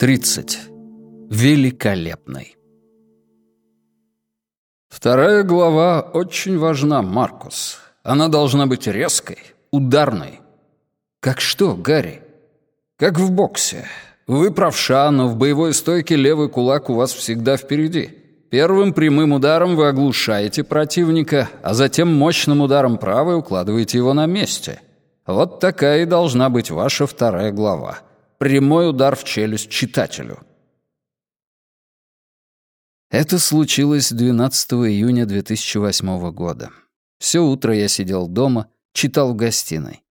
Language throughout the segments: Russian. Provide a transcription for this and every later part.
30. Великолепный. Вторая глава очень важна, Маркус. Она должна быть резкой, ударной. Как что, Гарри? Как в боксе. Вы правша, но в боевой стойке левый кулак у вас всегда впереди. Первым прямым ударом вы оглушаете противника, а затем мощным ударом правой укладываете его на месте. Вот такая и должна быть ваша вторая глава. Прямой удар в челюсть читателю. Это случилось 12 июня 2008 года. Все утро я сидел дома, читал в гостиной.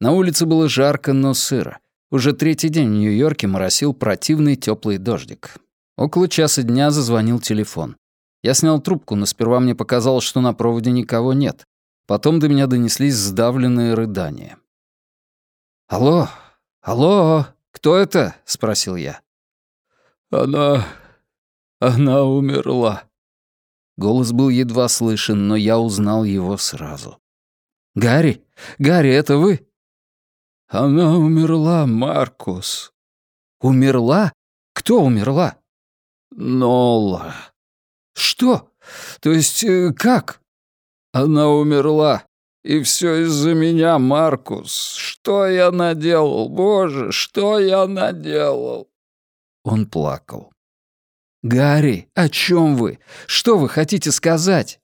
На улице было жарко, но сыро. Уже третий день в Нью-Йорке моросил противный теплый дождик. Около часа дня зазвонил телефон. Я снял трубку, но сперва мне показалось, что на проводе никого нет. Потом до меня донеслись сдавленные рыдания. «Алло! Алло!» «Кто это?» — спросил я. «Она... она умерла». Голос был едва слышен, но я узнал его сразу. «Гарри? Гарри, это вы?» «Она умерла, Маркус». «Умерла? Кто умерла?» «Нола». «Что? То есть э, как?» «Она умерла. И все из-за меня, Маркус. Что я наделал? Боже, что я наделал?» Он плакал. «Гарри, о чем вы? Что вы хотите сказать?»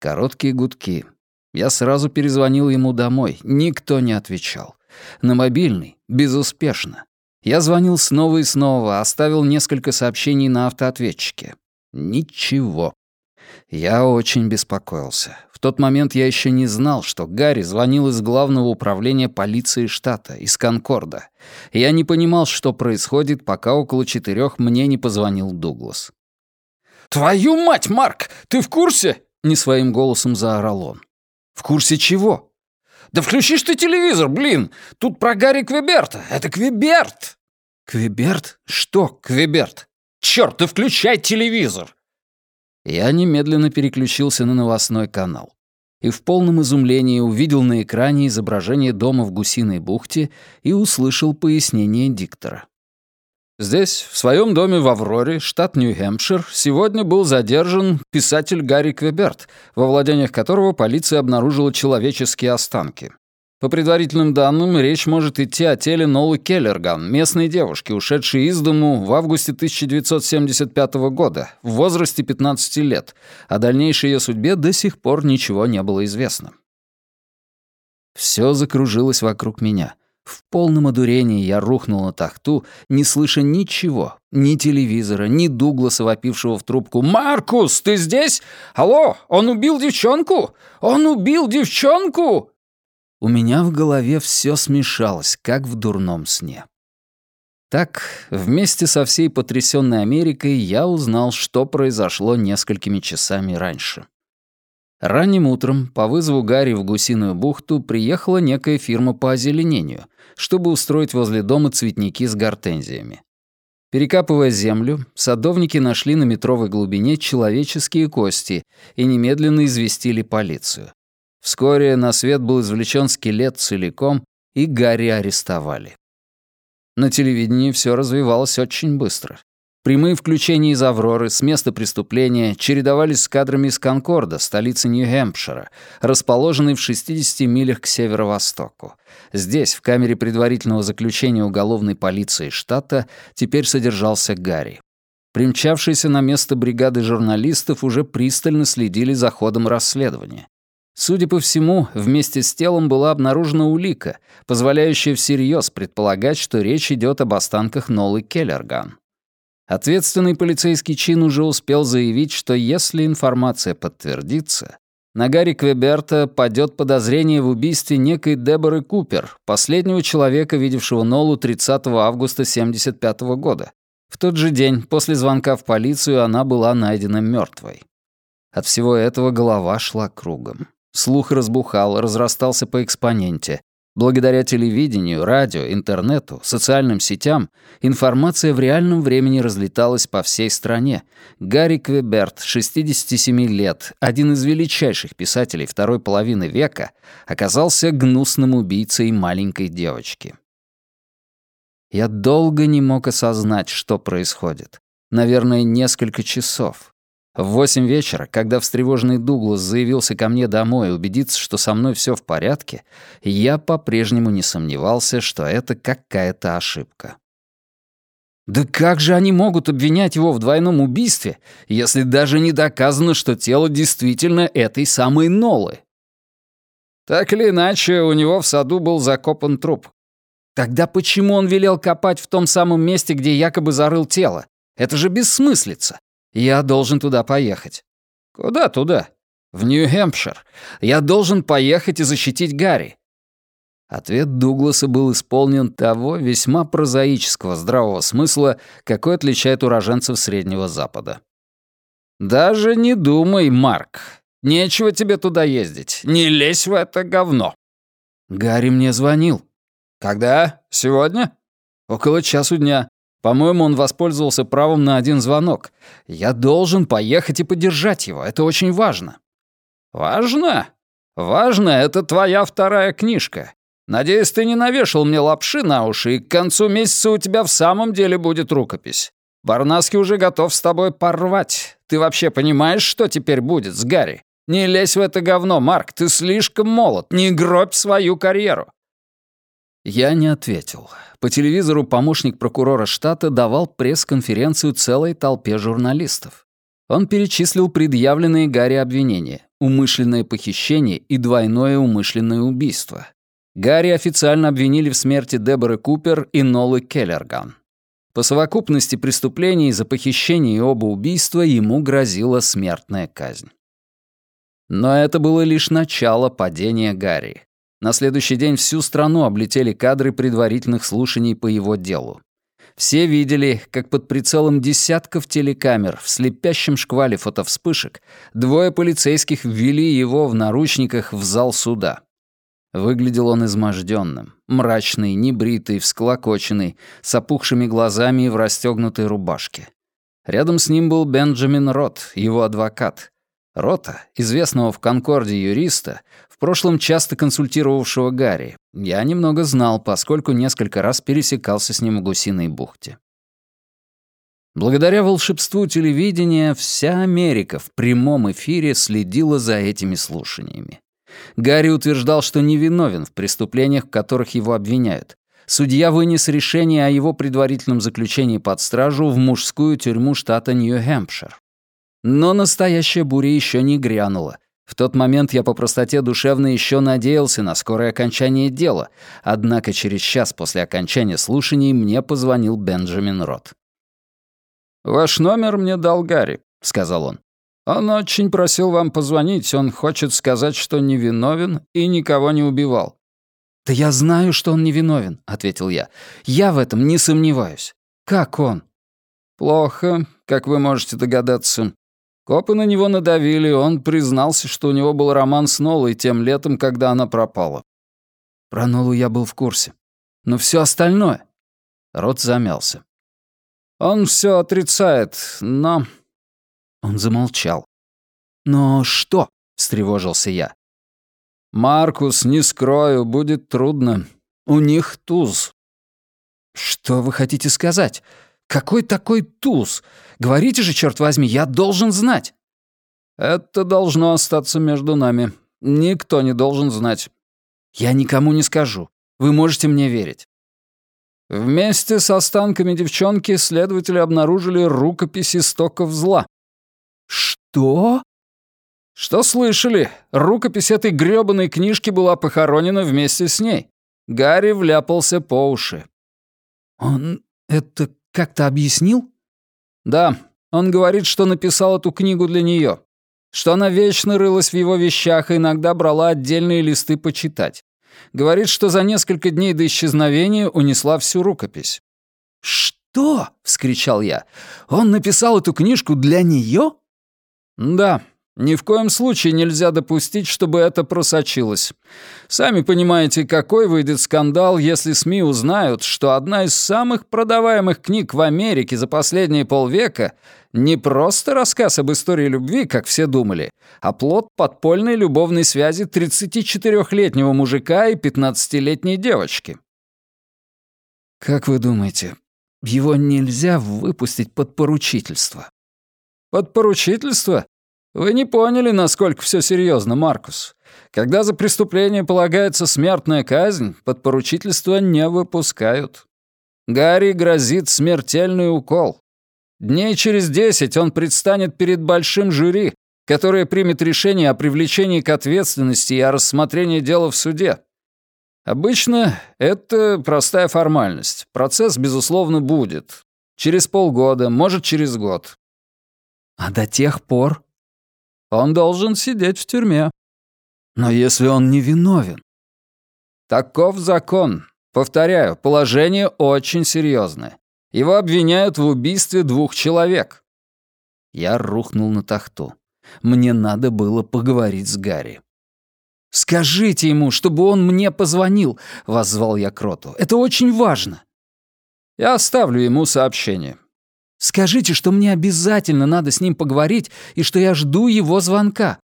Короткие гудки. Я сразу перезвонил ему домой. Никто не отвечал. На мобильный — безуспешно. Я звонил снова и снова, оставил несколько сообщений на автоответчике. Ничего. Я очень беспокоился. В тот момент я еще не знал, что Гарри звонил из главного управления полиции штата, из Конкорда. Я не понимал, что происходит, пока около четырех мне не позвонил Дуглас. «Твою мать, Марк, ты в курсе?» — не своим голосом заорал он. «В курсе чего?» «Да включишь ты телевизор, блин! Тут про Гарри Квеберта. Это Квеберт!» «Квеберт? Что Квеберт?» «Чёрт, ты включай телевизор!» Я немедленно переключился на новостной канал и в полном изумлении увидел на экране изображение дома в Гусиной бухте и услышал пояснение диктора. Здесь, в своем доме в Авроре, штат Нью-Хэмпшир, сегодня был задержан писатель Гарри Квеберт, во владениях которого полиция обнаружила человеческие останки. По предварительным данным, речь может идти о теле Нолы Келлерган, местной девушки, ушедшей из дому в августе 1975 года, в возрасте 15 лет. О дальнейшей ее судьбе до сих пор ничего не было известно. Все закружилось вокруг меня. В полном одурении я рухнул на тахту, не слыша ничего, ни телевизора, ни Дугласа, вопившего в трубку. «Маркус, ты здесь? Алло, он убил девчонку? Он убил девчонку!» У меня в голове все смешалось, как в дурном сне. Так, вместе со всей потрясенной Америкой я узнал, что произошло несколькими часами раньше. Ранним утром по вызову Гарри в Гусиную бухту приехала некая фирма по озеленению, чтобы устроить возле дома цветники с гортензиями. Перекапывая землю, садовники нашли на метровой глубине человеческие кости и немедленно известили полицию. Вскоре на свет был извлечен скелет целиком, и Гарри арестовали. На телевидении все развивалось очень быстро. Прямые включения из «Авроры» с места преступления чередовались с кадрами из Конкорда, столицы Нью-Хэмпшира, расположенной в 60 милях к северо-востоку. Здесь, в камере предварительного заключения уголовной полиции штата, теперь содержался Гарри. Примчавшиеся на место бригады журналистов уже пристально следили за ходом расследования. Судя по всему, вместе с телом была обнаружена улика, позволяющая всерьез предполагать, что речь идет об останках Нолы Келлерган. Ответственный полицейский чин уже успел заявить, что если информация подтвердится, на Гарри Квеберта падет подозрение в убийстве некой Деборы Купер, последнего человека, видевшего Нолу 30 августа 1975 года. В тот же день, после звонка в полицию, она была найдена мертвой. От всего этого голова шла кругом. Слух разбухал, разрастался по экспоненте. Благодаря телевидению, радио, интернету, социальным сетям информация в реальном времени разлеталась по всей стране. Гарри Квеберт, 67 лет, один из величайших писателей второй половины века, оказался гнусным убийцей маленькой девочки. Я долго не мог осознать, что происходит. Наверное, несколько часов. В восемь вечера, когда встревоженный Дуглас заявился ко мне домой убедиться, что со мной все в порядке, я по-прежнему не сомневался, что это какая-то ошибка. Да как же они могут обвинять его в двойном убийстве, если даже не доказано, что тело действительно этой самой Нолы? Так или иначе, у него в саду был закопан труп. Тогда почему он велел копать в том самом месте, где якобы зарыл тело? Это же бессмыслица. Я должен туда поехать. Куда туда? В Нью-Хэмпшир. Я должен поехать и защитить Гарри. Ответ Дугласа был исполнен того весьма прозаического здравого смысла, какой отличает уроженцев Среднего Запада. «Даже не думай, Марк. Нечего тебе туда ездить. Не лезь в это говно». Гарри мне звонил. «Когда? Сегодня?» «Около часу дня. По-моему, он воспользовался правом на один звонок. Я должен поехать и поддержать его. Это очень важно». «Важно? Важно — это твоя вторая книжка. Надеюсь, ты не навешал мне лапши на уши, и к концу месяца у тебя в самом деле будет рукопись. Барнаски уже готов с тобой порвать. Ты вообще понимаешь, что теперь будет с Гарри? Не лезь в это говно, Марк, ты слишком молод. Не гробь свою карьеру». Я не ответил. По телевизору помощник прокурора штата давал пресс-конференцию целой толпе журналистов. Он перечислил предъявленные Гарри обвинения, умышленное похищение и двойное умышленное убийство. Гарри официально обвинили в смерти Деборы Купер и Нолы Келлерган. По совокупности преступлений за похищение и оба убийства ему грозила смертная казнь. Но это было лишь начало падения Гарри. На следующий день всю страну облетели кадры предварительных слушаний по его делу. Все видели, как под прицелом десятков телекамер в слепящем шквале фотовспышек двое полицейских ввели его в наручниках в зал суда. Выглядел он изможденным, мрачный, небритый, всклокоченный, с опухшими глазами и в расстегнутой рубашке. Рядом с ним был Бенджамин Рот, его адвокат. Рота, известного в Конкорде юриста, прошлом часто консультировавшего Гарри, я немного знал, поскольку несколько раз пересекался с ним в Гусиной бухте. Благодаря волшебству телевидения вся Америка в прямом эфире следила за этими слушаниями. Гарри утверждал, что невиновен в преступлениях, в которых его обвиняют. Судья вынес решение о его предварительном заключении под стражу в мужскую тюрьму штата Нью-Хэмпшир. Но настоящая буря еще не грянула. В тот момент я по простоте душевно еще надеялся на скорое окончание дела, однако через час после окончания слушаний мне позвонил Бенджамин Рот. «Ваш номер мне дал Гарри», — сказал он. Он очень просил вам позвонить, он хочет сказать, что невиновен и никого не убивал». «Да я знаю, что он невиновен», — ответил я. «Я в этом не сомневаюсь. Как он?» «Плохо, как вы можете догадаться. Копы на него надавили, он признался, что у него был роман с Нолой тем летом, когда она пропала». Про Нолу я был в курсе. Но все остальное...» Рот замялся. «Он все отрицает, но он замолчал. «Но что?» — встревожился я. «Маркус, не скрою, будет трудно. У них туз». «Что вы хотите сказать? Какой такой туз? Говорите же, черт возьми, я должен знать». «Это должно остаться между нами. Никто не должен знать». «Я никому не скажу. Вы можете мне верить». Вместе с останками девчонки следователи обнаружили рукопись истоков зла. «Что?» «Что слышали? Рукопись этой грёбаной книжки была похоронена вместе с ней. Гарри вляпался по уши». «Он это как-то объяснил?» «Да, он говорит, что написал эту книгу для неё, Что она вечно рылась в его вещах и иногда брала отдельные листы почитать. Говорит, что за несколько дней до исчезновения унесла всю рукопись». «Что?» — вскричал я. «Он написал эту книжку для неё? «Да, ни в коем случае нельзя допустить, чтобы это просочилось. Сами понимаете, какой выйдет скандал, если СМИ узнают, что одна из самых продаваемых книг в Америке за последние полвека не просто рассказ об истории любви, как все думали, а плод подпольной любовной связи 34-летнего мужика и 15-летней девочки. «Как вы думаете, его нельзя выпустить под поручительство?» «Под поручительство? Вы не поняли, насколько все серьезно, Маркус. Когда за преступление полагается смертная казнь, под поручительство не выпускают. Гарри грозит смертельный укол. Дней через десять он предстанет перед большим жюри, которое примет решение о привлечении к ответственности и о рассмотрении дела в суде. Обычно это простая формальность. Процесс, безусловно, будет. Через полгода, может, через год. А до тех пор? Он должен сидеть в тюрьме. Но если он не виновен? Таков закон. Повторяю, положение очень серьезное. Его обвиняют в убийстве двух человек. Я рухнул на тахту. Мне надо было поговорить с Гарри. «Скажите ему, чтобы он мне позвонил», — воззвал я Кроту. «Это очень важно». «Я оставлю ему сообщение». «Скажите, что мне обязательно надо с ним поговорить и что я жду его звонка».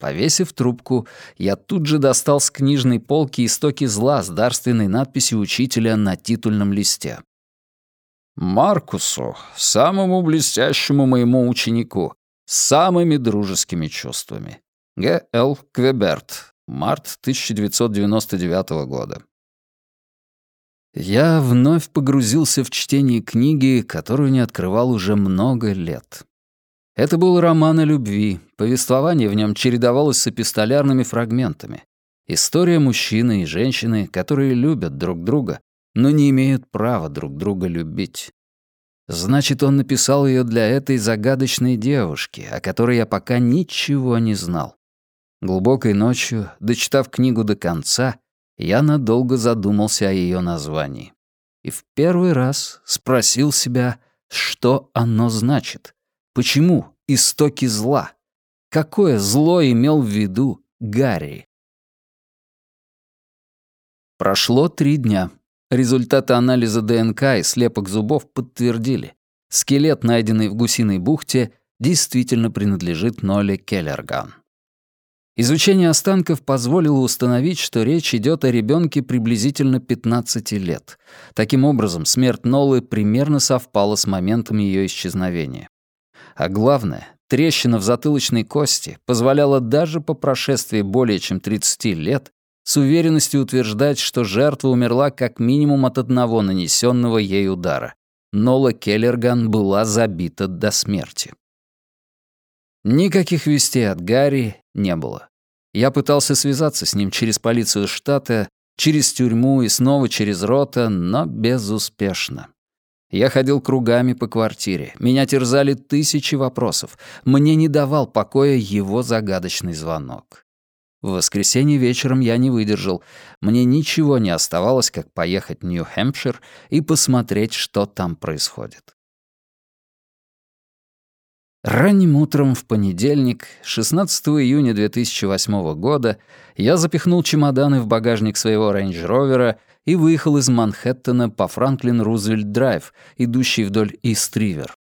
Повесив трубку, я тут же достал с книжной полки истоки зла с дарственной надписью учителя на титульном листе. «Маркусу, самому блестящему моему ученику, с самыми дружескими чувствами. Г. Л. Квеберт. Март 1999 года». Я вновь погрузился в чтение книги, которую не открывал уже много лет. Это был роман о любви, повествование в нем чередовалось с эпистолярными фрагментами. История мужчины и женщины, которые любят друг друга, но не имеют права друг друга любить. Значит, он написал ее для этой загадочной девушки, о которой я пока ничего не знал. Глубокой ночью, дочитав книгу до конца, я надолго задумался о ее названии. И в первый раз спросил себя, что оно значит. Почему истоки зла? Какое зло имел в виду Гарри? Прошло три дня. Результаты анализа ДНК и слепок зубов подтвердили. Скелет, найденный в Гусиной бухте, действительно принадлежит Ноле Келлерган. Изучение останков позволило установить, что речь идет о ребенке приблизительно 15 лет. Таким образом, смерть Нолы примерно совпала с моментом ее исчезновения. А главное, трещина в затылочной кости позволяла даже по прошествии более чем 30 лет с уверенностью утверждать, что жертва умерла как минимум от одного нанесенного ей удара. Нола Келлерган была забита до смерти. Никаких вестей от Гарри не было. Я пытался связаться с ним через полицию штата, через тюрьму и снова через рота, но безуспешно. Я ходил кругами по квартире. Меня терзали тысячи вопросов. Мне не давал покоя его загадочный звонок. В воскресенье вечером я не выдержал. Мне ничего не оставалось, как поехать в Нью-Хэмпшир и посмотреть, что там происходит. Ранним утром в понедельник, 16 июня 2008 года, я запихнул чемоданы в багажник своего рейндж-ровера и выехал из Манхэттена по Франклин-Рузвельт-драйв, идущий вдоль Ист-Ривер.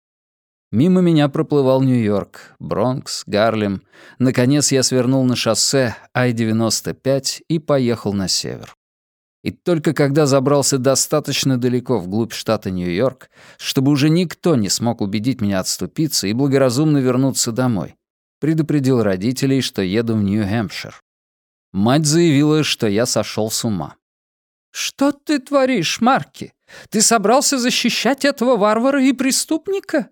Мимо меня проплывал Нью-Йорк, Бронкс, Гарлем. Наконец я свернул на шоссе Ай-95 и поехал на север. И только когда забрался достаточно далеко вглубь штата Нью-Йорк, чтобы уже никто не смог убедить меня отступиться и благоразумно вернуться домой, предупредил родителей, что еду в Нью-Хэмпшир. Мать заявила, что я сошел с ума. «Что ты творишь, Марки? Ты собрался защищать этого варвара и преступника?»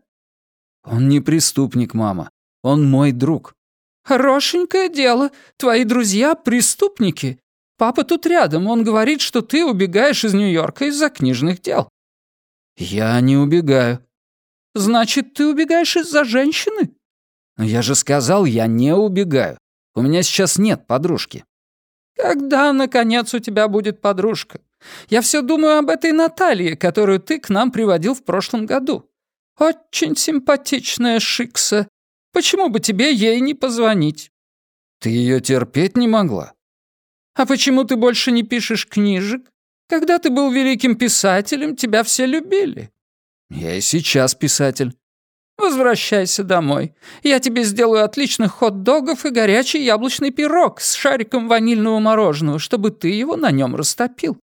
«Он не преступник, мама. Он мой друг». «Хорошенькое дело. Твои друзья — преступники. Папа тут рядом. Он говорит, что ты убегаешь из Нью-Йорка из-за книжных дел». «Я не убегаю». «Значит, ты убегаешь из-за женщины?» «Но я же сказал, я не убегаю. У меня сейчас нет подружки». «Когда, наконец, у тебя будет подружка? Я все думаю об этой Наталье, которую ты к нам приводил в прошлом году. Очень симпатичная Шикса. Почему бы тебе ей не позвонить?» «Ты ее терпеть не могла?» «А почему ты больше не пишешь книжек? Когда ты был великим писателем, тебя все любили». «Я и сейчас писатель». «Возвращайся домой. Я тебе сделаю отличных хот-догов и горячий яблочный пирог с шариком ванильного мороженого, чтобы ты его на нем растопил».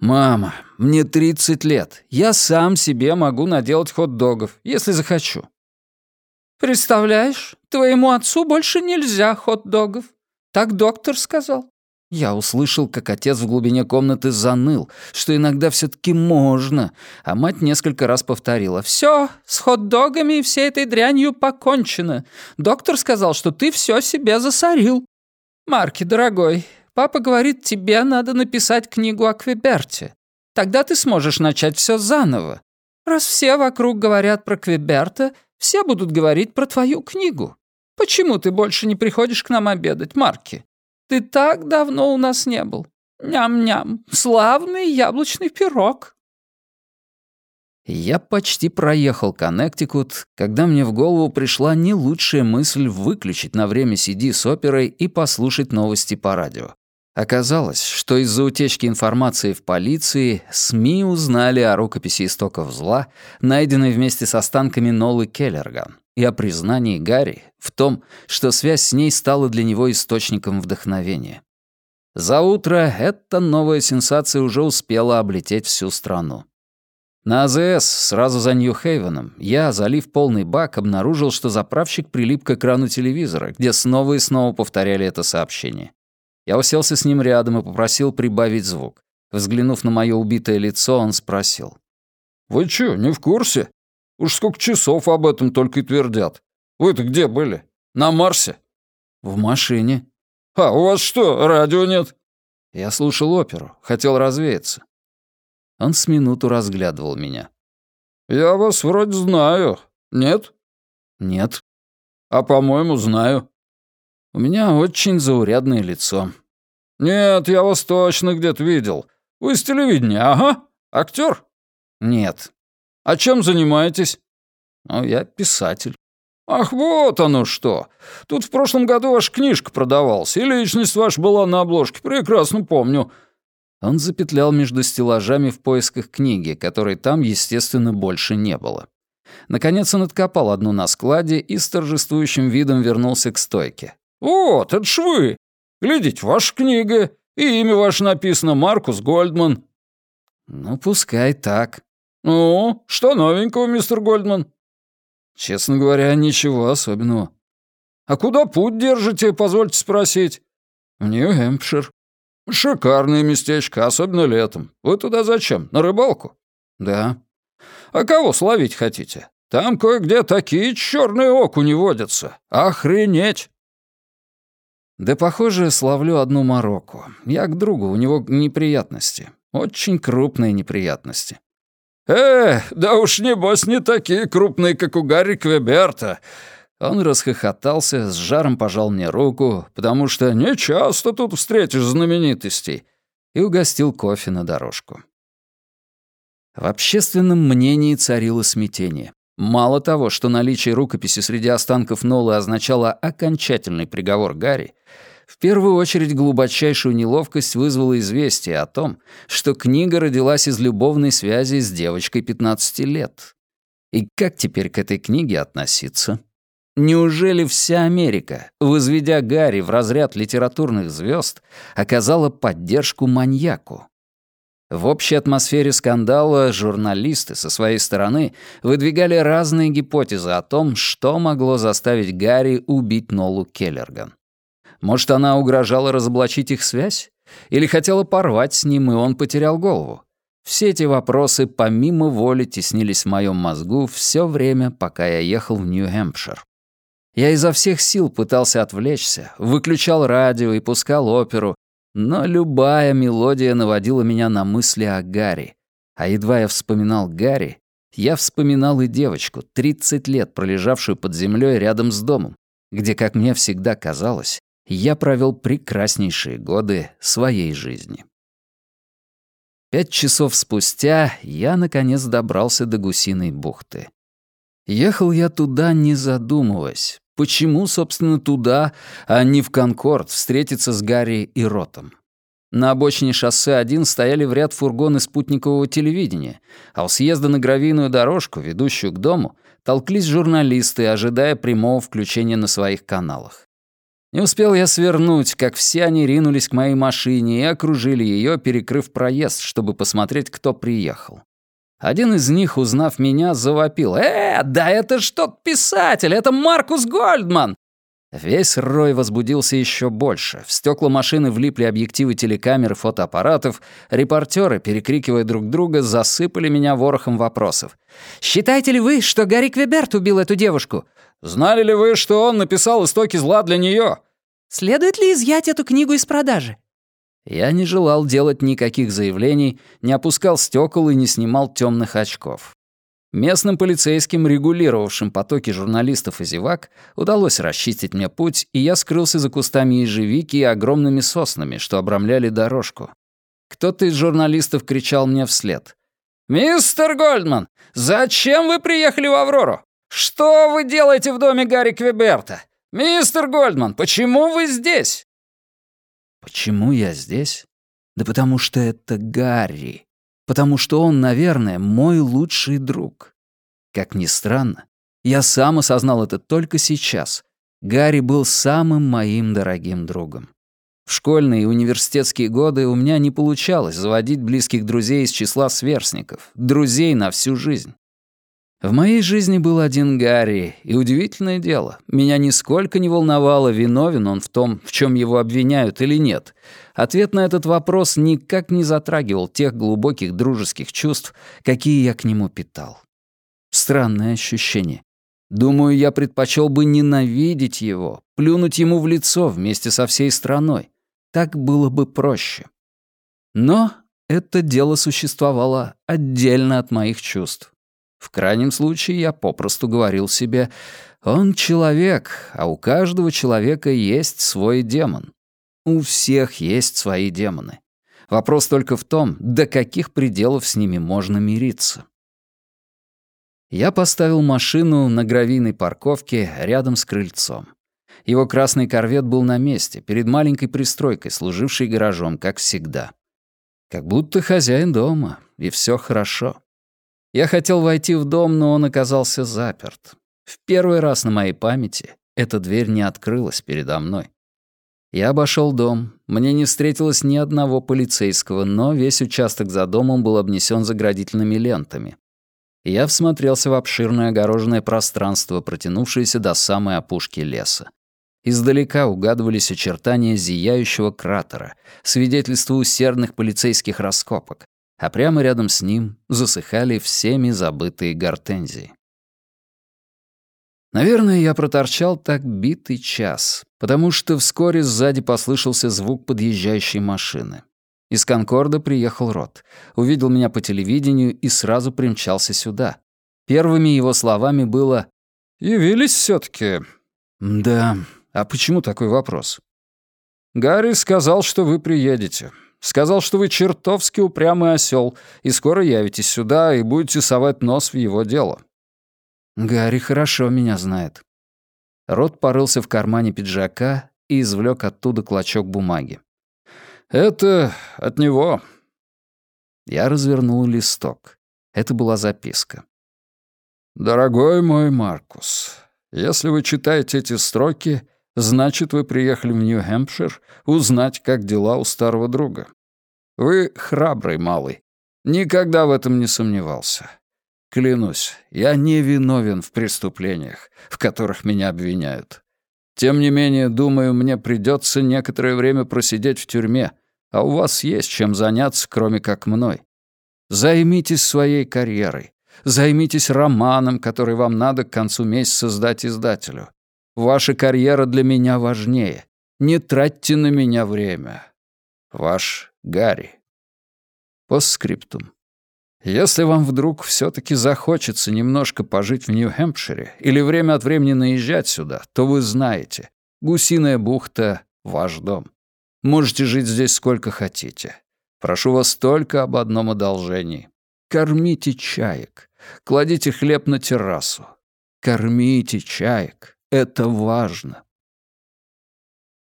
«Мама, мне 30 лет. Я сам себе могу наделать хот-догов, если захочу». «Представляешь, твоему отцу больше нельзя хот-догов. Так доктор сказал». Я услышал, как отец в глубине комнаты заныл, что иногда все таки можно, а мать несколько раз повторила. «Все, с хот-догами и всей этой дрянью покончено. Доктор сказал, что ты все себе засорил». «Марки, дорогой, папа говорит, тебе надо написать книгу о Квеберте. Тогда ты сможешь начать все заново. Раз все вокруг говорят про Квеберта, все будут говорить про твою книгу. Почему ты больше не приходишь к нам обедать, Марки?» Ты так давно у нас не был. Ням-ням, славный яблочный пирог». Я почти проехал Коннектикут, когда мне в голову пришла не лучшая мысль выключить на время CD с оперой и послушать новости по радио. Оказалось, что из-за утечки информации в полиции СМИ узнали о рукописи истоков зла, найденной вместе с останками Нолы Келлерган и о признании Гарри в том, что связь с ней стала для него источником вдохновения. За утро эта новая сенсация уже успела облететь всю страну. На АЗС, сразу за Нью-Хейвеном, я, залив полный бак, обнаружил, что заправщик прилип к экрану телевизора, где снова и снова повторяли это сообщение. Я уселся с ним рядом и попросил прибавить звук. Взглянув на мое убитое лицо, он спросил. «Вы чё, не в курсе? Уж сколько часов об этом только и твердят. Вы-то где были? На Марсе?» «В машине». «А у вас что, радио нет?» Я слушал оперу, хотел развеяться. Он с минуту разглядывал меня. «Я вас вроде знаю. Нет?» «Нет». «А, по-моему, знаю». «У меня очень заурядное лицо». «Нет, я вас точно где-то видел. Вы с телевидения, ага. Актер?» «Нет». «А чем занимаетесь?» «Ну, я писатель». «Ах, вот оно что! Тут в прошлом году ваша книжка продавалась, и личность ваша была на обложке, прекрасно помню». Он запетлял между стеллажами в поисках книги, которой там, естественно, больше не было. Наконец он откопал одну на складе и с торжествующим видом вернулся к стойке. «Вот, это ж вы! Глядите, ваша книга, и имя ваше написано Маркус Гольдман». «Ну, пускай так», «Ну, что новенького, мистер Гольдман?» «Честно говоря, ничего особенного». «А куда путь держите, позвольте спросить?» «В Нью-Хэмпшир». «Шикарное местечко, особенно летом. Вы туда зачем, на рыбалку?» «Да». «А кого словить хотите? Там кое-где такие черные окуни водятся. Охренеть!» «Да, похоже, словлю одну мороку. Я к другу, у него неприятности. Очень крупные неприятности. «Э, да уж небось не такие крупные, как у Гарри Квеберта». Он расхохотался, с жаром пожал мне руку, потому что не часто тут встретишь знаменитостей, и угостил кофе на дорожку. В общественном мнении царило смятение. Мало того, что наличие рукописи среди останков Нолы означало окончательный приговор Гарри, в первую очередь глубочайшую неловкость вызвало известие о том, что книга родилась из любовной связи с девочкой 15 лет. И как теперь к этой книге относиться? Неужели вся Америка, возведя Гарри в разряд литературных звезд, оказала поддержку маньяку? В общей атмосфере скандала журналисты со своей стороны выдвигали разные гипотезы о том, что могло заставить Гарри убить Нолу Келлерган. Может, она угрожала разоблачить их связь? Или хотела порвать с ним, и он потерял голову? Все эти вопросы помимо воли теснились в моем мозгу все время, пока я ехал в Нью-Хэмпшир. Я изо всех сил пытался отвлечься, выключал радио и пускал оперу, но любая мелодия наводила меня на мысли о Гарри. А едва я вспоминал Гарри, я вспоминал и девочку, 30 лет пролежавшую под землей рядом с домом, где, как мне всегда казалось, я провел прекраснейшие годы своей жизни. Пять часов спустя я, наконец, добрался до Гусиной бухты. Ехал я туда, не задумываясь. Почему, собственно, туда, а не в Конкорд встретиться с Гарри и Ротом? На обочине шоссе 1 стояли в ряд фургоны спутникового телевидения, а у съезда на гравийную дорожку, ведущую к дому, толклись журналисты, ожидая прямого включения на своих каналах. Не успел я свернуть, как все они ринулись к моей машине и окружили ее, перекрыв проезд, чтобы посмотреть, кто приехал. Один из них, узнав меня, завопил. «Э, да это ж тот писатель, это Маркус Гольдман!» Весь рой возбудился еще больше. В стекла машины влипли объективы телекамер и фотоаппаратов. Репортеры, перекрикивая друг друга, засыпали меня ворохом вопросов. «Считаете ли вы, что Гарри Квеберт убил эту девушку?» «Знали ли вы, что он написал истоки зла для нее?» «Следует ли изъять эту книгу из продажи?» Я не желал делать никаких заявлений, не опускал стекол и не снимал темных очков. Местным полицейским, регулировавшим потоки журналистов и зевак, удалось расчистить мне путь, и я скрылся за кустами ежевики и огромными соснами, что обрамляли дорожку. Кто-то из журналистов кричал мне вслед. «Мистер Гольдман, зачем вы приехали в Аврору? Что вы делаете в доме Гарри Квеберта? Мистер Гольдман, почему вы здесь?» Почему я здесь? Да потому что это Гарри. Потому что он, наверное, мой лучший друг. Как ни странно, я сам осознал это только сейчас. Гарри был самым моим дорогим другом. В школьные и университетские годы у меня не получалось заводить близких друзей из числа сверстников, друзей на всю жизнь. В моей жизни был один Гарри, и удивительное дело, меня нисколько не волновало, виновен он в том, в чем его обвиняют или нет. Ответ на этот вопрос никак не затрагивал тех глубоких дружеских чувств, какие я к нему питал. Странное ощущение. Думаю, я предпочел бы ненавидеть его, плюнуть ему в лицо вместе со всей страной. Так было бы проще. Но это дело существовало отдельно от моих чувств. В крайнем случае я попросту говорил себе, он человек, а у каждого человека есть свой демон. У всех есть свои демоны. Вопрос только в том, до каких пределов с ними можно мириться. Я поставил машину на гравийной парковке рядом с крыльцом. Его красный корвет был на месте, перед маленькой пристройкой, служившей гаражом, как всегда. Как будто хозяин дома, и все хорошо. Я хотел войти в дом, но он оказался заперт. В первый раз на моей памяти эта дверь не открылась передо мной. Я обошел дом. Мне не встретилось ни одного полицейского, но весь участок за домом был обнесен заградительными лентами. Я всмотрелся в обширное огороженное пространство, протянувшееся до самой опушки леса. Издалека угадывались очертания зияющего кратера, свидетельство усердных полицейских раскопок, а прямо рядом с ним засыхали всеми забытые гортензии. Наверное, я проторчал так битый час, потому что вскоре сзади послышался звук подъезжающей машины. Из Конкорда приехал Рот, увидел меня по телевидению и сразу примчался сюда. Первыми его словами было «Явились все таки «Да. А почему такой вопрос?» «Гарри сказал, что вы приедете. Сказал, что вы чертовски упрямый осел, и скоро явитесь сюда и будете совать нос в его дело». «Гарри хорошо меня знает». Рот порылся в кармане пиджака и извлек оттуда клочок бумаги. «Это от него». Я развернул листок. Это была записка. «Дорогой мой Маркус, если вы читаете эти строки, Значит, вы приехали в Нью-Хэмпшир узнать, как дела у старого друга. Вы храбрый малый. Никогда в этом не сомневался. Клянусь, я не виновен в преступлениях, в которых меня обвиняют. Тем не менее, думаю, мне придется некоторое время просидеть в тюрьме, а у вас есть чем заняться, кроме как мной. Займитесь своей карьерой. Займитесь романом, который вам надо к концу месяца сдать издателю. Ваша карьера для меня важнее. Не тратьте на меня время. Ваш Гарри. Постскриптум. Если вам вдруг все таки захочется немножко пожить в Нью-Хэмпшире или время от времени наезжать сюда, то вы знаете, Гусиная бухта — ваш дом. Можете жить здесь сколько хотите. Прошу вас только об одном одолжении. Кормите чаек. Кладите хлеб на террасу. Кормите чаек. Это важно.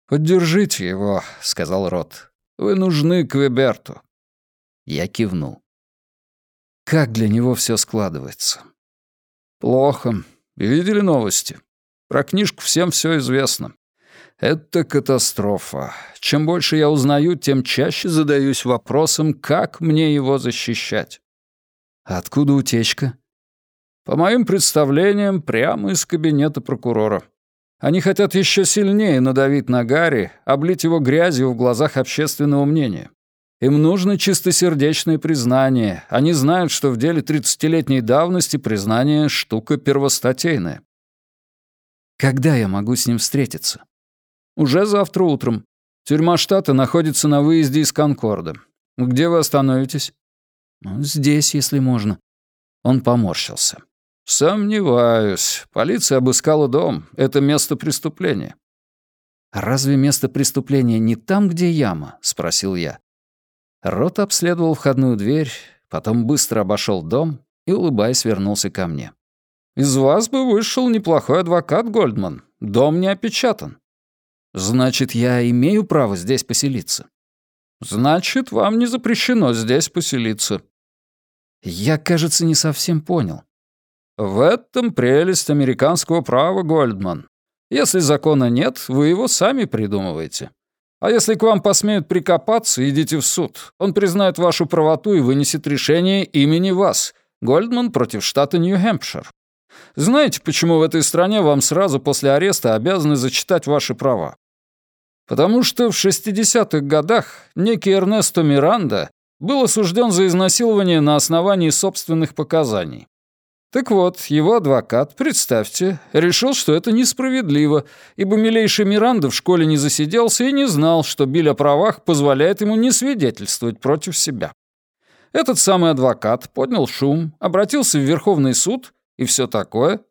«Поддержите его», — сказал Рот. «Вы нужны Квеберту». Я кивнул. Как для него все складывается? Плохо. Видели новости? Про книжку всем все известно. Это катастрофа. Чем больше я узнаю, тем чаще задаюсь вопросом, как мне его защищать. Откуда утечка? По моим представлениям, прямо из кабинета прокурора. Они хотят еще сильнее надавить на Гарри, облить его грязью в глазах общественного мнения. Им нужно чистосердечное признание. Они знают, что в деле 30-летней давности признание — штука первостатейная. Когда я могу с ним встретиться? Уже завтра утром. Тюрьма штата находится на выезде из Конкорда. Где вы остановитесь? Ну, здесь, если можно. Он поморщился. Сомневаюсь. Полиция обыскала дом. Это место преступления. «Разве место преступления не там, где яма?» — спросил я. Рот обследовал входную дверь, потом быстро обошел дом и, улыбаясь, вернулся ко мне. «Из вас бы вышел неплохой адвокат, Гольдман. Дом не опечатан». «Значит, я имею право здесь поселиться?» «Значит, вам не запрещено здесь поселиться». «Я, кажется, не совсем понял». «В этом прелесть американского права, Гольдман. Если закона нет, вы его сами придумываете. А если к вам посмеют прикопаться, идите в суд. Он признает вашу правоту и вынесет решение имени вас. Гольдман против штата Нью-Хэмпшир. Знаете, почему в этой стране вам сразу после ареста обязаны зачитать ваши права? Потому что в 60-х годах некий Эрнесто Миранда был осужден за изнасилование на основании собственных показаний. Так вот, его адвокат, представьте, решил, что это несправедливо, ибо милейший Миранда в школе не засиделся и не знал, что биль о правах позволяет ему не свидетельствовать против себя. Этот самый адвокат поднял шум, обратился в Верховный суд и все такое.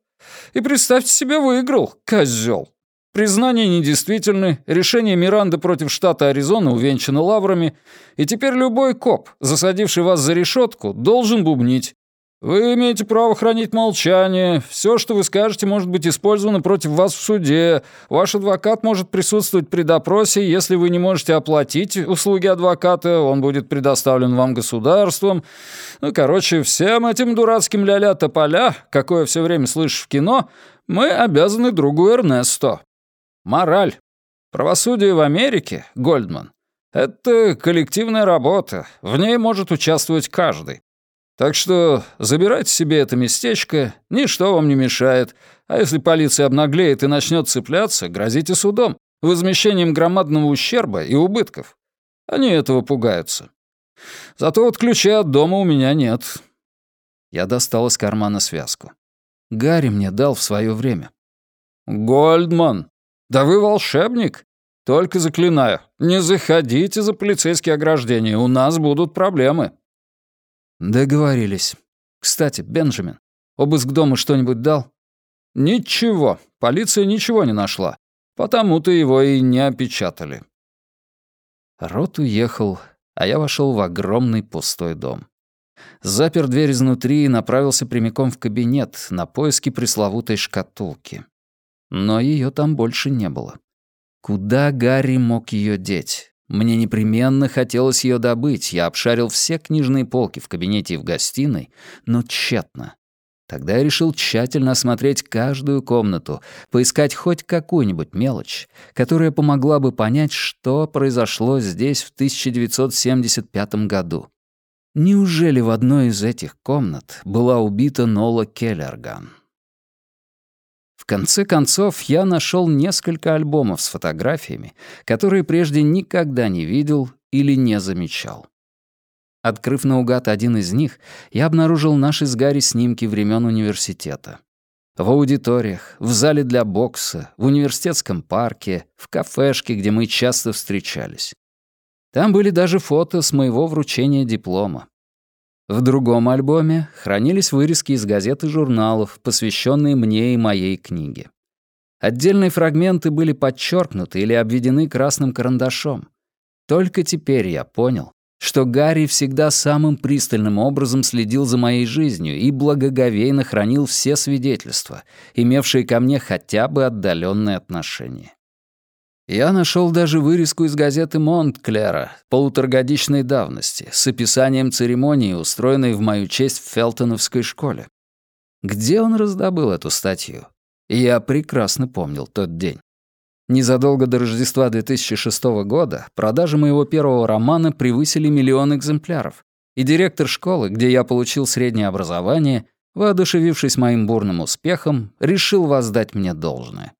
И представьте себе, выиграл, козел. Признания недействительны, решение Миранды против штата Аризона увенчано лаврами, и теперь любой коп, засадивший вас за решетку, должен бубнить. Вы имеете право хранить молчание, все, что вы скажете, может быть использовано против вас в суде, ваш адвокат может присутствовать при допросе, если вы не можете оплатить услуги адвоката, он будет предоставлен вам государством. Ну, короче, всем этим дурацким ля-ля-тополя, какое все время слышишь в кино, мы обязаны другу Эрнесто. Мораль. Правосудие в Америке, Гольдман, это коллективная работа. В ней может участвовать каждый. Так что забирайте себе это местечко, ничто вам не мешает. А если полиция обнаглеет и начнет цепляться, грозите судом, возмещением громадного ущерба и убытков. Они этого пугаются. Зато вот ключей от дома у меня нет. Я достал из кармана связку. Гарри мне дал в свое время. «Гольдман, «Да вы волшебник! Только заклинаю, не заходите за полицейские ограждения, у нас будут проблемы». «Договорились. Кстати, Бенджамин, обыск дома что-нибудь дал?» «Ничего, полиция ничего не нашла, потому-то его и не опечатали». Рот уехал, а я вошел в огромный пустой дом. Запер дверь изнутри и направился прямиком в кабинет на поиски пресловутой шкатулки но ее там больше не было. Куда Гарри мог ее деть? Мне непременно хотелось ее добыть. Я обшарил все книжные полки в кабинете и в гостиной, но тщетно. Тогда я решил тщательно осмотреть каждую комнату, поискать хоть какую-нибудь мелочь, которая помогла бы понять, что произошло здесь в 1975 году. Неужели в одной из этих комнат была убита Нола Келлерган? В конце концов, я нашел несколько альбомов с фотографиями, которые прежде никогда не видел или не замечал. Открыв наугад один из них, я обнаружил наши с Гарри снимки времен университета. В аудиториях, в зале для бокса, в университетском парке, в кафешке, где мы часто встречались. Там были даже фото с моего вручения диплома. В другом альбоме хранились вырезки из газет и журналов, посвященные мне и моей книге. Отдельные фрагменты были подчеркнуты или обведены красным карандашом. Только теперь я понял, что Гарри всегда самым пристальным образом следил за моей жизнью и благоговейно хранил все свидетельства, имевшие ко мне хотя бы отдаленное отношение. Я нашел даже вырезку из газеты «Монтклера» полуторагодичной давности с описанием церемонии, устроенной в мою честь в Фелтоновской школе. Где он раздобыл эту статью? Я прекрасно помнил тот день. Незадолго до Рождества 2006 года продажи моего первого романа превысили миллион экземпляров, и директор школы, где я получил среднее образование, воодушевившись моим бурным успехом, решил воздать мне должное.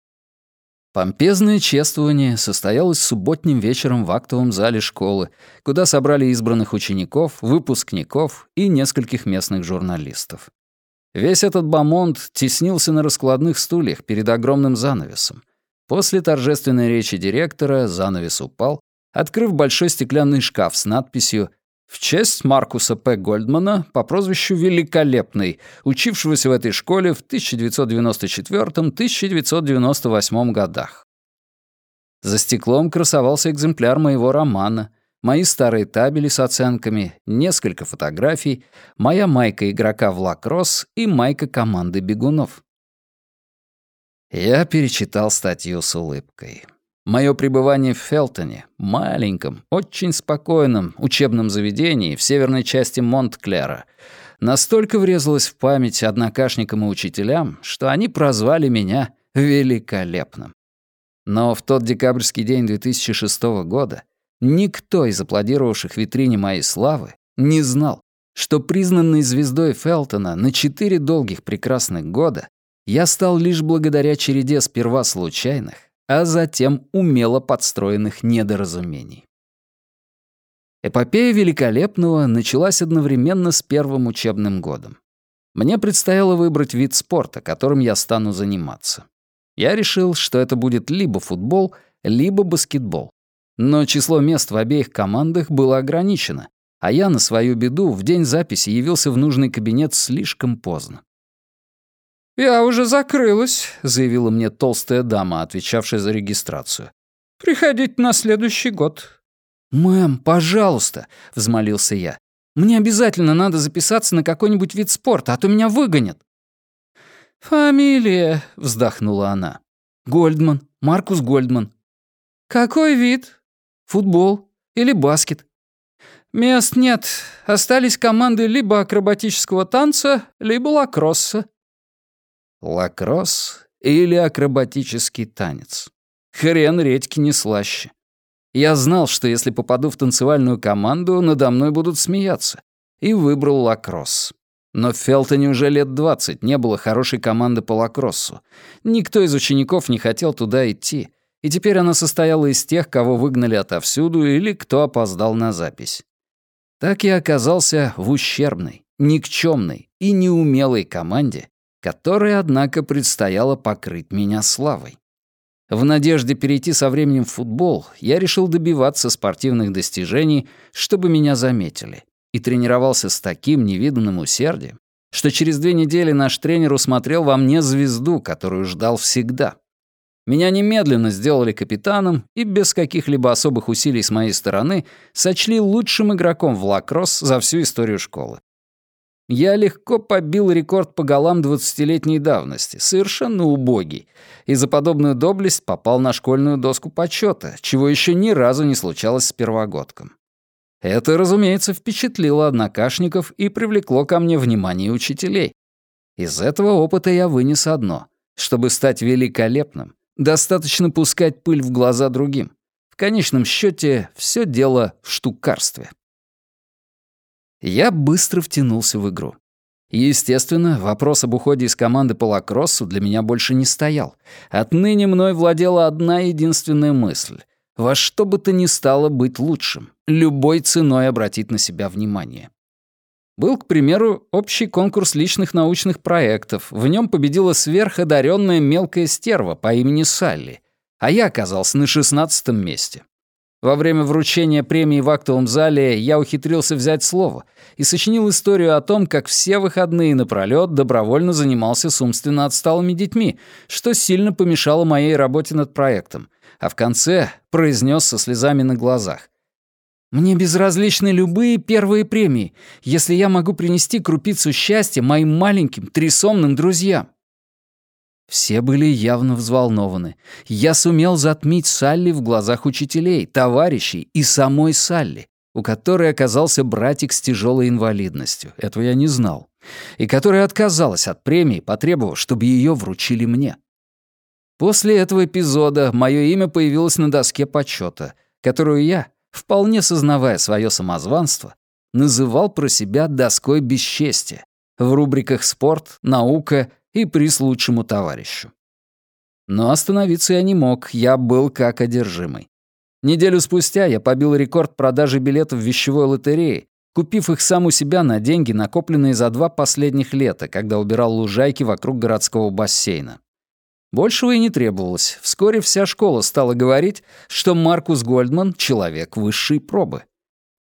Помпезное чествование состоялось субботним вечером в актовом зале школы, куда собрали избранных учеников, выпускников и нескольких местных журналистов. Весь этот бомонд теснился на раскладных стульях перед огромным занавесом. После торжественной речи директора занавес упал, открыв большой стеклянный шкаф с надписью в честь Маркуса П. Гольдмана по прозвищу Великолепный, учившегося в этой школе в 1994-1998 годах. За стеклом красовался экземпляр моего романа, мои старые табели с оценками, несколько фотографий, моя майка игрока в лакросс и майка команды бегунов. Я перечитал статью с улыбкой. Мое пребывание в Фелтоне, маленьком, очень спокойном учебном заведении в северной части Монт-Клера, настолько врезалось в память однокашникам и учителям, что они прозвали меня великолепным. Но в тот декабрьский день 2006 года никто из аплодировавших витрине моей славы не знал, что признанной звездой Фелтона на четыре долгих прекрасных года я стал лишь благодаря череде сперва случайных, а затем умело подстроенных недоразумений. Эпопея Великолепного началась одновременно с первым учебным годом. Мне предстояло выбрать вид спорта, которым я стану заниматься. Я решил, что это будет либо футбол, либо баскетбол. Но число мест в обеих командах было ограничено, а я на свою беду в день записи явился в нужный кабинет слишком поздно. «Я уже закрылась», — заявила мне толстая дама, отвечавшая за регистрацию. «Приходите на следующий год». «Мэм, пожалуйста», — взмолился я. «Мне обязательно надо записаться на какой-нибудь вид спорта, а то меня выгонят». «Фамилия», — вздохнула она. «Гольдман, Маркус Гольдман». «Какой вид?» «Футбол или баскет». «Мест нет. Остались команды либо акробатического танца, либо лакросса». Лакросс или акробатический танец? Хрен редьки не слаще. Я знал, что если попаду в танцевальную команду, надо мной будут смеяться, и выбрал лакросс. Но в Фелтоне уже лет двадцать не было хорошей команды по лакроссу. Никто из учеников не хотел туда идти, и теперь она состояла из тех, кого выгнали отовсюду или кто опоздал на запись. Так я оказался в ущербной, никчемной и неумелой команде, которой, однако, предстояло покрыть меня славой. В надежде перейти со временем в футбол, я решил добиваться спортивных достижений, чтобы меня заметили, и тренировался с таким невиданным усердием, что через две недели наш тренер усмотрел во мне звезду, которую ждал всегда. Меня немедленно сделали капитаном и без каких-либо особых усилий с моей стороны сочли лучшим игроком в лакросс за всю историю школы. Я легко побил рекорд по голам двадцатилетней давности, совершенно убогий, и за подобную доблесть попал на школьную доску почета, чего еще ни разу не случалось с первогодком. Это, разумеется, впечатлило однокашников и привлекло ко мне внимание учителей. Из этого опыта я вынес одно. Чтобы стать великолепным, достаточно пускать пыль в глаза другим. В конечном счете, все дело в штукарстве. Я быстро втянулся в игру. Естественно, вопрос об уходе из команды по лакроссу для меня больше не стоял. Отныне мной владела одна единственная мысль. Во что бы то ни стало быть лучшим, любой ценой обратить на себя внимание. Был, к примеру, общий конкурс личных научных проектов. В нем победила сверходаренная мелкая стерва по имени Салли, а я оказался на шестнадцатом месте. Во время вручения премии в актовом зале я ухитрился взять слово и сочинил историю о том, как все выходные напролёт добровольно занимался с умственно отсталыми детьми, что сильно помешало моей работе над проектом, а в конце произнес со слезами на глазах. «Мне безразличны любые первые премии, если я могу принести крупицу счастья моим маленьким трисомным друзьям». Все были явно взволнованы. Я сумел затмить Салли в глазах учителей, товарищей и самой Салли, у которой оказался братик с тяжелой инвалидностью. Этого я не знал. И которая отказалась от премии, потребовав, чтобы ее вручили мне. После этого эпизода мое имя появилось на доске почета, которую я, вполне сознавая свое самозванство, называл про себя доской бесчестия в рубриках «Спорт», «Наука» и «Приз лучшему товарищу». Но остановиться я не мог, я был как одержимый. Неделю спустя я побил рекорд продажи билетов в вещевой лотерее, купив их сам у себя на деньги, накопленные за два последних лета, когда убирал лужайки вокруг городского бассейна. Большего и не требовалось. Вскоре вся школа стала говорить, что Маркус Гольдман — человек высшей пробы.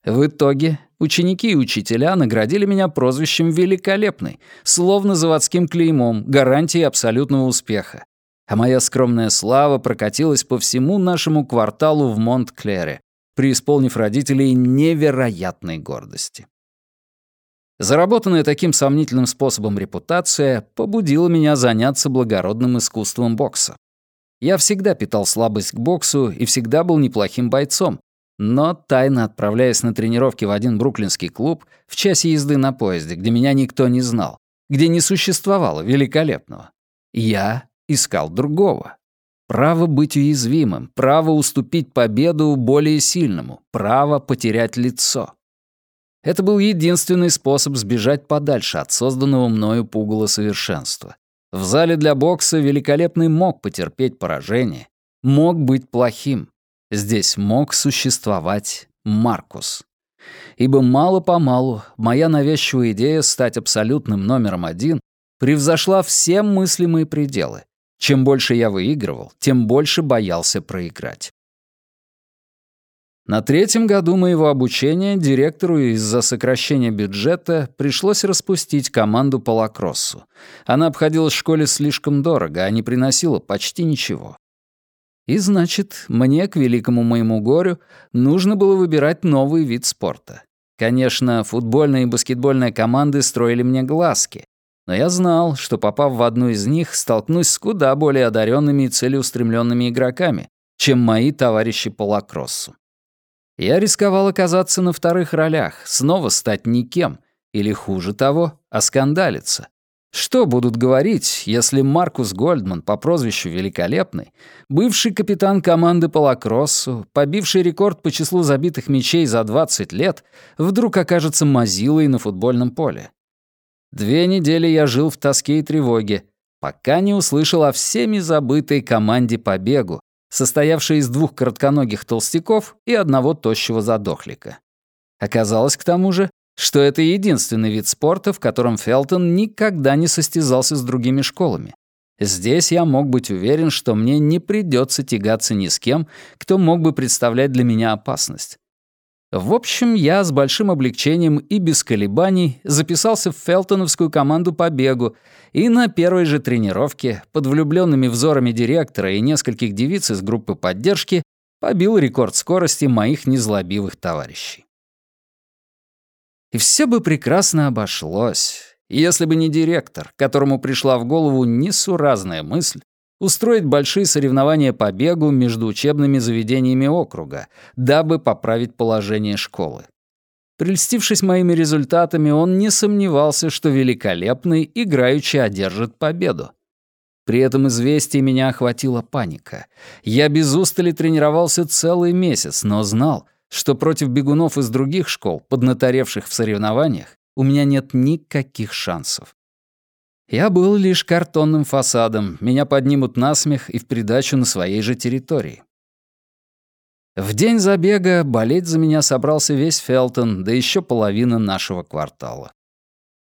В итоге ученики и учителя наградили меня прозвищем «Великолепный», словно заводским клеймом, гарантией абсолютного успеха. А моя скромная слава прокатилась по всему нашему кварталу в Монт-Клере, преисполнив родителей невероятной гордости. Заработанная таким сомнительным способом репутация побудила меня заняться благородным искусством бокса. Я всегда питал слабость к боксу и всегда был неплохим бойцом, но тайно отправляясь на тренировки в один бруклинский клуб в часе езды на поезде, где меня никто не знал, где не существовало великолепного, я искал другого. Право быть уязвимым, право уступить победу более сильному, право потерять лицо. Это был единственный способ сбежать подальше от созданного мною пугала совершенства. В зале для бокса великолепный мог потерпеть поражение, мог быть плохим. Здесь мог существовать Маркус. Ибо мало-помалу моя навязчивая идея стать абсолютным номером один превзошла все мыслимые пределы. Чем больше я выигрывал, тем больше боялся проиграть. На третьем году моего обучения директору из-за сокращения бюджета пришлось распустить команду по лакроссу. Она обходилась школе слишком дорого, а не приносила почти ничего. И значит, мне, к великому моему горю, нужно было выбирать новый вид спорта. Конечно, футбольная и баскетбольная команды строили мне глазки, но я знал, что, попав в одну из них, столкнусь с куда более одаренными и целеустремленными игроками, чем мои товарищи по лакроссу. Я рисковал оказаться на вторых ролях, снова стать никем, или, хуже того, оскандалиться. Что будут говорить, если Маркус Гольдман по прозвищу Великолепный, бывший капитан команды по лакроссу, побивший рекорд по числу забитых мячей за 20 лет, вдруг окажется мазилой на футбольном поле? Две недели я жил в тоске и тревоге, пока не услышал о всеми забытой команде по бегу, состоявшая из двух коротконогих толстяков и одного тощего задохлика. Оказалось к тому же, что это единственный вид спорта, в котором Фелтон никогда не состязался с другими школами. Здесь я мог быть уверен, что мне не придется тягаться ни с кем, кто мог бы представлять для меня опасность. В общем, я с большим облегчением и без колебаний записался в Фелтоновскую команду по бегу и на первой же тренировке под влюбленными взорами директора и нескольких девиц из группы поддержки побил рекорд скорости моих незлобивых товарищей. И все бы прекрасно обошлось, если бы не директор, которому пришла в голову несуразная мысль устроить большие соревнования по бегу между учебными заведениями округа, дабы поправить положение школы. Прельстившись моими результатами, он не сомневался, что великолепный играючи одержит победу. При этом известии меня охватила паника. Я без устали тренировался целый месяц, но знал, что против бегунов из других школ, поднаторевших в соревнованиях, у меня нет никаких шансов. Я был лишь картонным фасадом, меня поднимут на смех и в придачу на своей же территории. В день забега болеть за меня собрался весь Фелтон, да еще половина нашего квартала.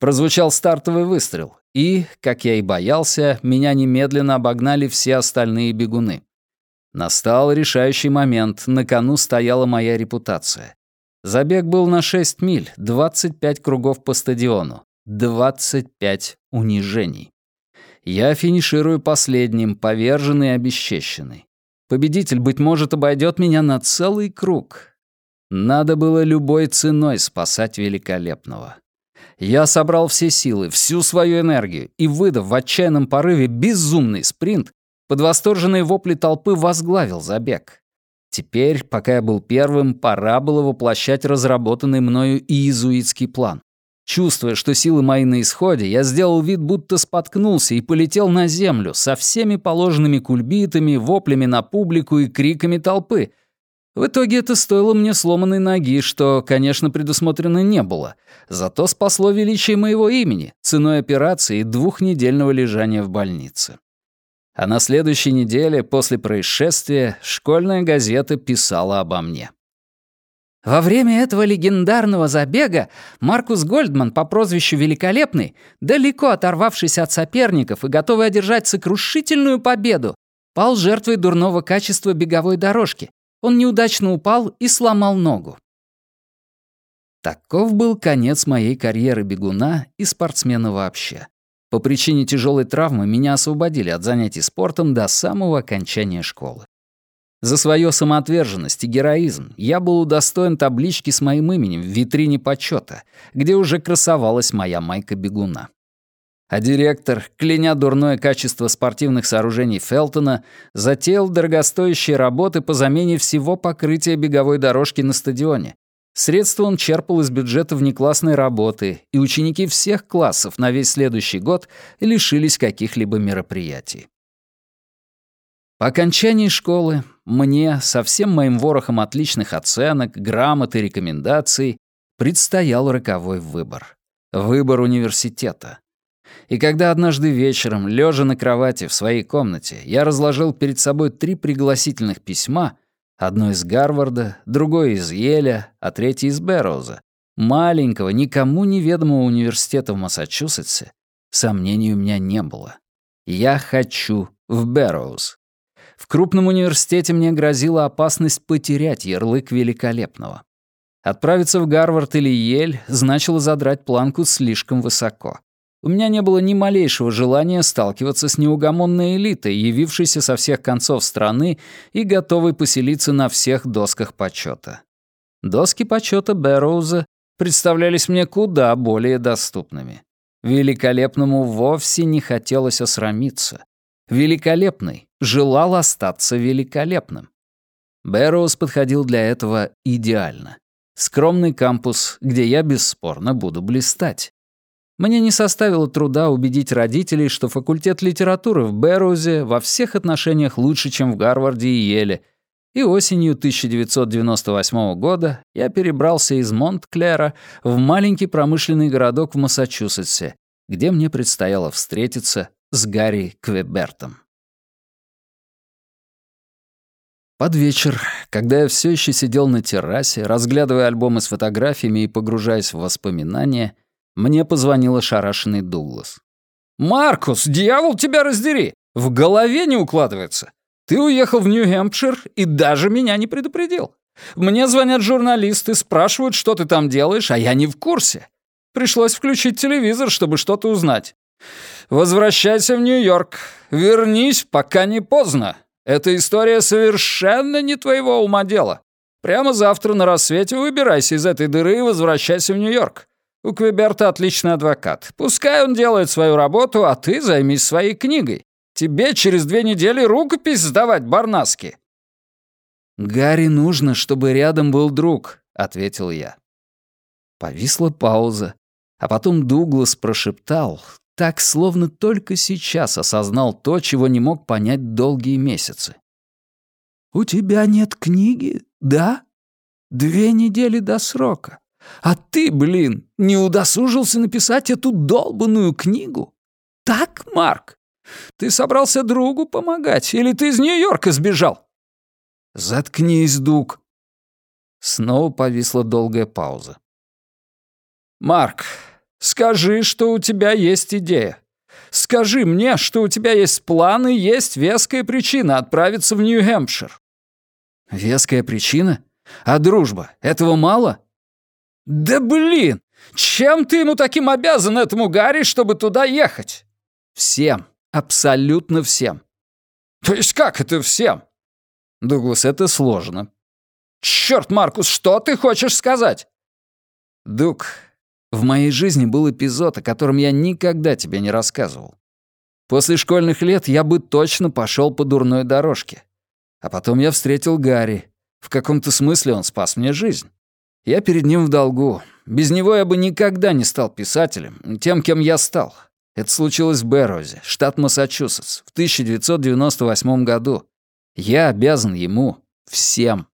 Прозвучал стартовый выстрел, и, как я и боялся, меня немедленно обогнали все остальные бегуны. Настал решающий момент, на кону стояла моя репутация. Забег был на 6 миль, 25 кругов по стадиону. 25 унижений. Я финиширую последним, поверженный и обесчещенный. Победитель, быть может, обойдет меня на целый круг. Надо было любой ценой спасать великолепного. Я собрал все силы, всю свою энергию и, выдав в отчаянном порыве безумный спринт, под восторженные вопли толпы возглавил забег. Теперь, пока я был первым, пора было воплощать разработанный мною иезуитский план. Чувствуя, что силы мои на исходе, я сделал вид, будто споткнулся и полетел на землю со всеми положенными кульбитами, воплями на публику и криками толпы. В итоге это стоило мне сломанной ноги, что, конечно, предусмотрено не было. Зато спасло величие моего имени, ценой операции и двухнедельного лежания в больнице. А на следующей неделе, после происшествия, школьная газета писала обо мне. Во время этого легендарного забега Маркус Гольдман по прозвищу Великолепный, далеко оторвавшись от соперников и готовый одержать сокрушительную победу, пал жертвой дурного качества беговой дорожки. Он неудачно упал и сломал ногу. Таков был конец моей карьеры бегуна и спортсмена вообще. По причине тяжелой травмы меня освободили от занятий спортом до самого окончания школы. За свою самоотверженность и героизм я был удостоен таблички с моим именем в витрине почета, где уже красовалась моя майка бегуна. А директор, кляня дурное качество спортивных сооружений Фелтона, затеял дорогостоящие работы по замене всего покрытия беговой дорожки на стадионе. Средства он черпал из бюджета внеклассной работы, и ученики всех классов на весь следующий год лишились каких-либо мероприятий. По окончании школы мне, со всем моим ворохом отличных оценок, грамот и рекомендаций, предстоял роковой выбор. Выбор университета. И когда однажды вечером, лежа на кровати в своей комнате, я разложил перед собой три пригласительных письма, одно из Гарварда, другое из Еля, а третье из Бэрроуза, маленького, никому неведомого университета в Массачусетсе, сомнений у меня не было. Я хочу в Бэрроуз. В крупном университете мне грозила опасность потерять ярлык великолепного. Отправиться в Гарвард или Ель значило задрать планку слишком высоко. У меня не было ни малейшего желания сталкиваться с неугомонной элитой, явившейся со всех концов страны и готовой поселиться на всех досках почета. Доски почета Бэрроуза представлялись мне куда более доступными. Великолепному вовсе не хотелось осрамиться. Великолепный желал остаться великолепным. Бэрроуз подходил для этого идеально. Скромный кампус, где я бесспорно буду блистать. Мне не составило труда убедить родителей, что факультет литературы в Бэрроузе во всех отношениях лучше, чем в Гарварде и Еле, и осенью 1998 года я перебрался из Монт-Клера в маленький промышленный городок в Массачусетсе, где мне предстояло встретиться с Гарри Квебертом. Под вечер, когда я все еще сидел на террасе, разглядывая альбомы с фотографиями и погружаясь в воспоминания, мне позвонил ошарашенный Дуглас. «Маркус, дьявол тебя раздери! В голове не укладывается! Ты уехал в Нью-Хэмпшир и даже меня не предупредил. Мне звонят журналисты, спрашивают, что ты там делаешь, а я не в курсе. Пришлось включить телевизор, чтобы что-то узнать. Возвращайся в Нью-Йорк. Вернись, пока не поздно. Эта история совершенно не твоего ума дело. Прямо завтра на рассвете выбирайся из этой дыры и возвращайся в Нью-Йорк. У Квеберта отличный адвокат. Пускай он делает свою работу, а ты займись своей книгой. Тебе через две недели рукопись сдавать, Барнаски». «Гарри нужно, чтобы рядом был друг», — ответил я. Повисла пауза, а потом Дуглас прошептал, так, словно только сейчас осознал то, чего не мог понять долгие месяцы. «У тебя нет книги, да? Две недели до срока. А ты, блин, не удосужился написать эту долбанную книгу? Так, Марк? Ты собрался другу помогать, или ты из Нью-Йорка сбежал?» «Заткнись, Дуг». Снова повисла долгая пауза. «Марк, Скажи, что у тебя есть идея. Скажи мне, что у тебя есть план и есть веская причина отправиться в Нью-Хэмпшир». «Веская причина? А дружба? Этого мало?» «Да блин! Чем ты ему таким обязан, этому Гарри, чтобы туда ехать?» «Всем. Абсолютно всем». «То есть как это всем?» «Дуглас, это сложно». «Чёрт, Маркус, что ты хочешь сказать?» «Дуг, в моей жизни был эпизод, о котором я никогда тебе не рассказывал. После школьных лет я бы точно пошел по дурной дорожке. А потом я встретил Гарри. В каком-то смысле он спас мне жизнь. Я перед ним в долгу. Без него я бы никогда не стал писателем, тем, кем я стал. Это случилось в Берроузе, штат Массачусетс, в 1998 году. Я обязан ему всем.